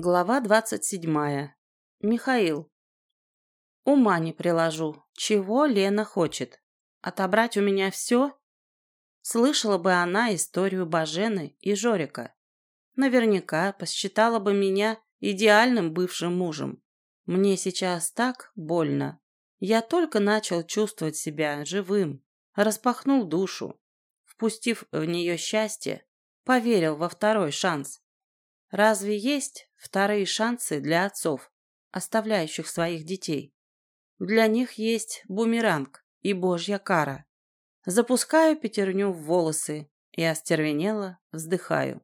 Глава двадцать седьмая. Михаил. Ума не приложу. Чего Лена хочет? Отобрать у меня все? Слышала бы она историю Бажены и Жорика. Наверняка посчитала бы меня идеальным бывшим мужем. Мне сейчас так больно. Я только начал чувствовать себя живым, распахнул душу. Впустив в нее счастье, поверил во второй шанс. Разве есть вторые шансы для отцов, оставляющих своих детей? Для них есть бумеранг и божья кара. Запускаю пятерню в волосы и остервенело вздыхаю.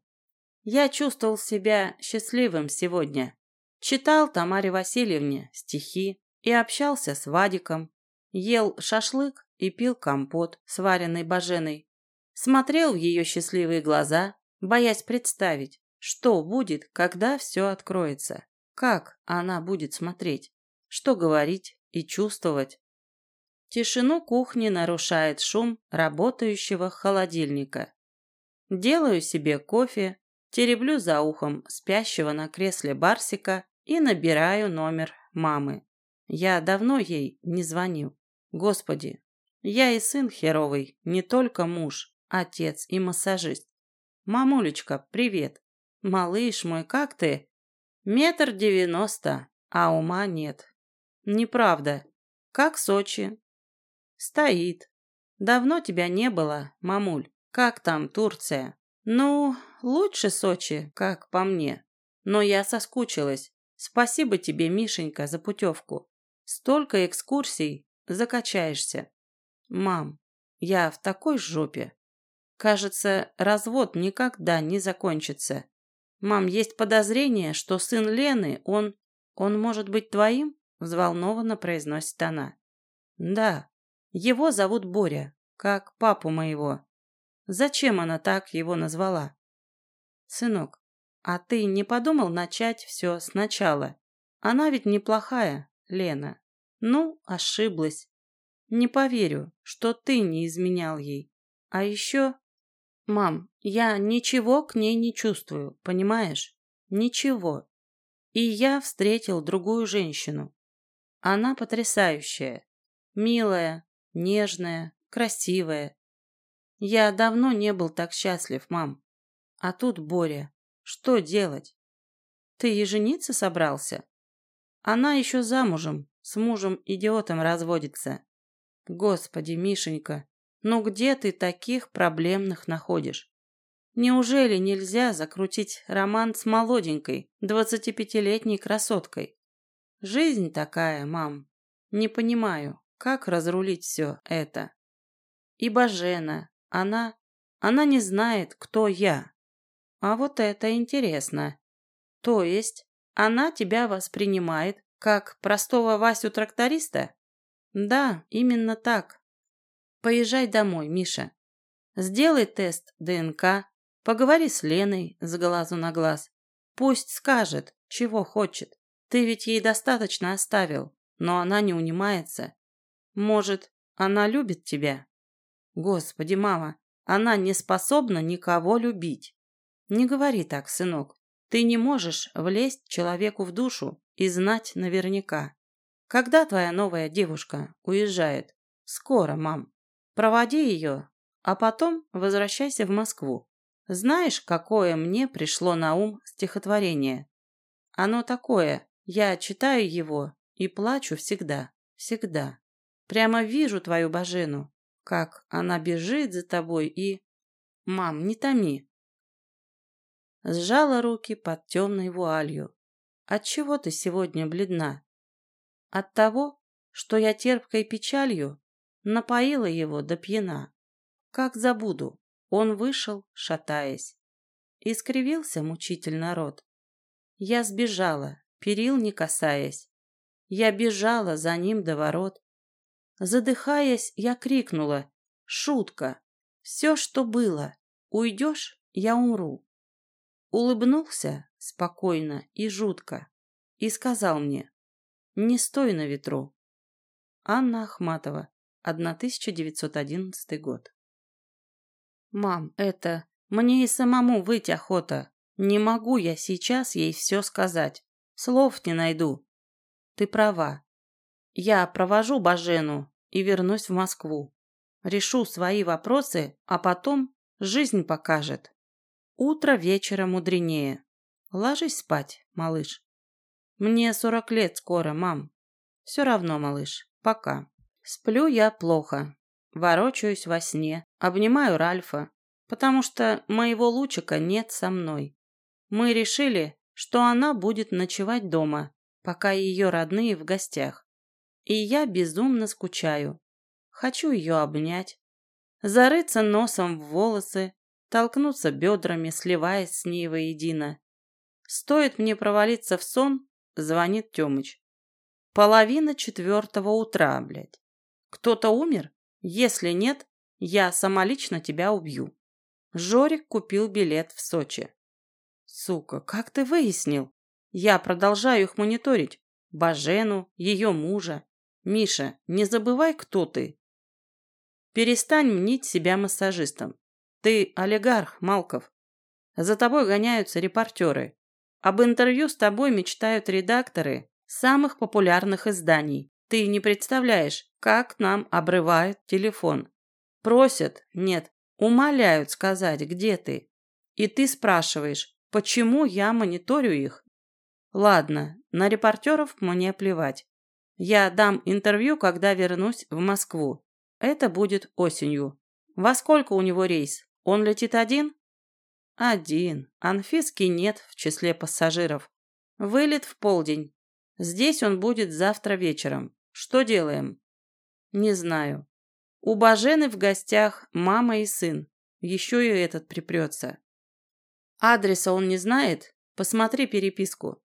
Я чувствовал себя счастливым сегодня. Читал Тамаре Васильевне стихи и общался с Вадиком. Ел шашлык и пил компот, сваренный Баженой. Смотрел в ее счастливые глаза, боясь представить, что будет, когда все откроется? Как она будет смотреть? Что говорить и чувствовать? Тишину кухни нарушает шум работающего холодильника. Делаю себе кофе, тереблю за ухом спящего на кресле Барсика и набираю номер мамы. Я давно ей не звонил. Господи, я и сын херовый, не только муж, отец и массажист. Мамулечка, привет. «Малыш мой, как ты?» «Метр девяносто, а ума нет». «Неправда. Как Сочи?» «Стоит. Давно тебя не было, мамуль. Как там Турция?» «Ну, лучше Сочи, как по мне. Но я соскучилась. Спасибо тебе, Мишенька, за путевку. Столько экскурсий, закачаешься. Мам, я в такой жопе. Кажется, развод никогда не закончится. «Мам, есть подозрение, что сын Лены, он... он может быть твоим?» взволнованно произносит она. «Да, его зовут Боря, как папу моего. Зачем она так его назвала?» «Сынок, а ты не подумал начать все сначала? Она ведь неплохая, Лена. Ну, ошиблась. Не поверю, что ты не изменял ей. А еще «Мам, я ничего к ней не чувствую, понимаешь? Ничего. И я встретил другую женщину. Она потрясающая, милая, нежная, красивая. Я давно не был так счастлив, мам. А тут Боря. Что делать? Ты и жениться собрался? Она еще замужем, с мужем-идиотом разводится. Господи, Мишенька, ну где ты таких проблемных находишь? Неужели нельзя закрутить роман с молоденькой, двадцатипятилетней красоткой? Жизнь такая, мам. Не понимаю, как разрулить все это. И Бажена, она... Она не знает, кто я. А вот это интересно. То есть, она тебя воспринимает как простого Васю-тракториста? Да, именно так. Поезжай домой, Миша. Сделай тест ДНК, поговори с Леной с глазу на глаз. Пусть скажет, чего хочет. Ты ведь ей достаточно оставил, но она не унимается. Может, она любит тебя? Господи, мама, она не способна никого любить. Не говори так, сынок. Ты не можешь влезть человеку в душу и знать наверняка. Когда твоя новая девушка уезжает? Скоро, мам. Проводи ее, а потом возвращайся в Москву. Знаешь, какое мне пришло на ум стихотворение? Оно такое, я читаю его и плачу всегда, всегда. Прямо вижу твою Божену, как она бежит за тобой и... Мам, не томи. Сжала руки под темной вуалью. Отчего ты сегодня бледна? От того, что я терпкой печалью Напоила его до пьяна. Как забуду, он вышел, шатаясь. Искривился мучительно рот. Я сбежала, перил не касаясь. Я бежала за ним до ворот. Задыхаясь, я крикнула. «Шутка! Все, что было! Уйдешь, я умру!» Улыбнулся спокойно и жутко и сказал мне «Не стой на ветру!» Анна Ахматова 1911 год. «Мам, это... Мне и самому выйти охота. Не могу я сейчас ей все сказать. Слов не найду. Ты права. Я провожу Бажену и вернусь в Москву. Решу свои вопросы, а потом жизнь покажет. Утро вечера мудренее. Ложись спать, малыш. Мне сорок лет скоро, мам. Все равно, малыш. Пока. Сплю я плохо. Ворочаюсь во сне, обнимаю Ральфа, потому что моего лучика нет со мной. Мы решили, что она будет ночевать дома, пока ее родные в гостях. И я безумно скучаю. Хочу ее обнять, зарыться носом в волосы, толкнуться бедрами, сливаясь с ней воедино. Стоит мне провалиться в сон, звонит Тёмыч. Половина четвертого утра, блядь. Кто-то умер? Если нет, я самолично тебя убью. Жорик купил билет в Сочи. Сука, как ты выяснил? Я продолжаю их мониторить. Бажену, ее мужа. Миша, не забывай, кто ты. Перестань мнить себя массажистом. Ты олигарх, Малков. За тобой гоняются репортеры. Об интервью с тобой мечтают редакторы самых популярных изданий. Ты не представляешь, как нам обрывают телефон. Просят, нет, умоляют сказать, где ты. И ты спрашиваешь, почему я мониторю их? Ладно, на репортеров мне плевать. Я дам интервью, когда вернусь в Москву. Это будет осенью. Во сколько у него рейс? Он летит один? Один. Анфиски нет в числе пассажиров. Вылет в полдень. Здесь он будет завтра вечером. Что делаем? Не знаю. У Бажены в гостях мама и сын. Еще и этот припрется. Адреса он не знает? Посмотри переписку.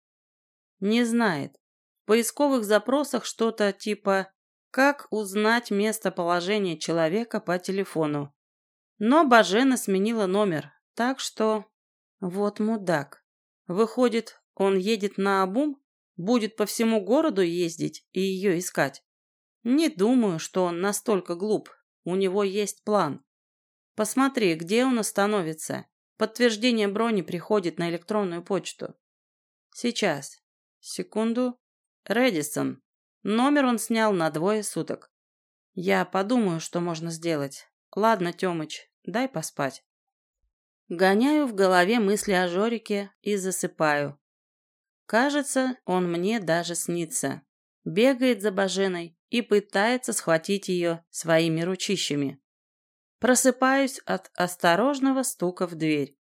Не знает. В поисковых запросах что-то типа «Как узнать местоположение человека по телефону?» Но Бажена сменила номер, так что... Вот мудак. Выходит, он едет на обум, будет по всему городу ездить и ее искать. Не думаю, что он настолько глуп. У него есть план. Посмотри, где он остановится. Подтверждение брони приходит на электронную почту. Сейчас. Секунду. Редисон. Номер он снял на двое суток. Я подумаю, что можно сделать. Ладно, Тёмыч, дай поспать. Гоняю в голове мысли о Жорике и засыпаю. Кажется, он мне даже снится. Бегает за Баженой и пытается схватить ее своими ручищами. Просыпаюсь от осторожного стука в дверь.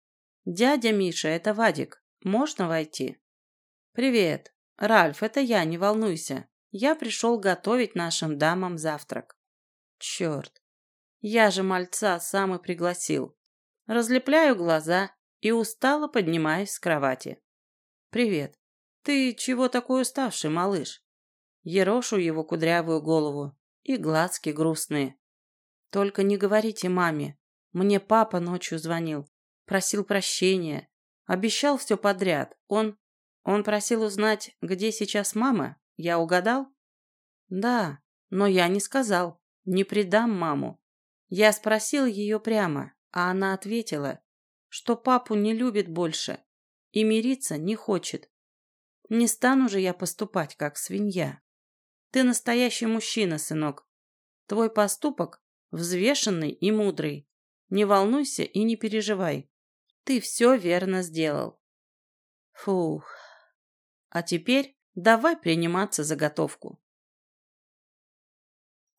«Дядя Миша, это Вадик. Можно войти?» «Привет. Ральф, это я, не волнуйся. Я пришел готовить нашим дамам завтрак». «Черт. Я же мальца сам и пригласил. Разлепляю глаза и устало поднимаюсь с кровати. «Привет. Ты чего такой уставший, малыш?» Ерошу его кудрявую голову и глазки грустные. «Только не говорите маме. Мне папа ночью звонил. Просил прощения. Обещал все подряд. Он... Он просил узнать, где сейчас мама. Я угадал?» «Да, но я не сказал. Не предам маму. Я спросил ее прямо, а она ответила, что папу не любит больше и мириться не хочет. Не стану же я поступать, как свинья. Ты настоящий мужчина, сынок. Твой поступок взвешенный и мудрый. Не волнуйся и не переживай. Ты все верно сделал. Фух. А теперь давай приниматься за готовку.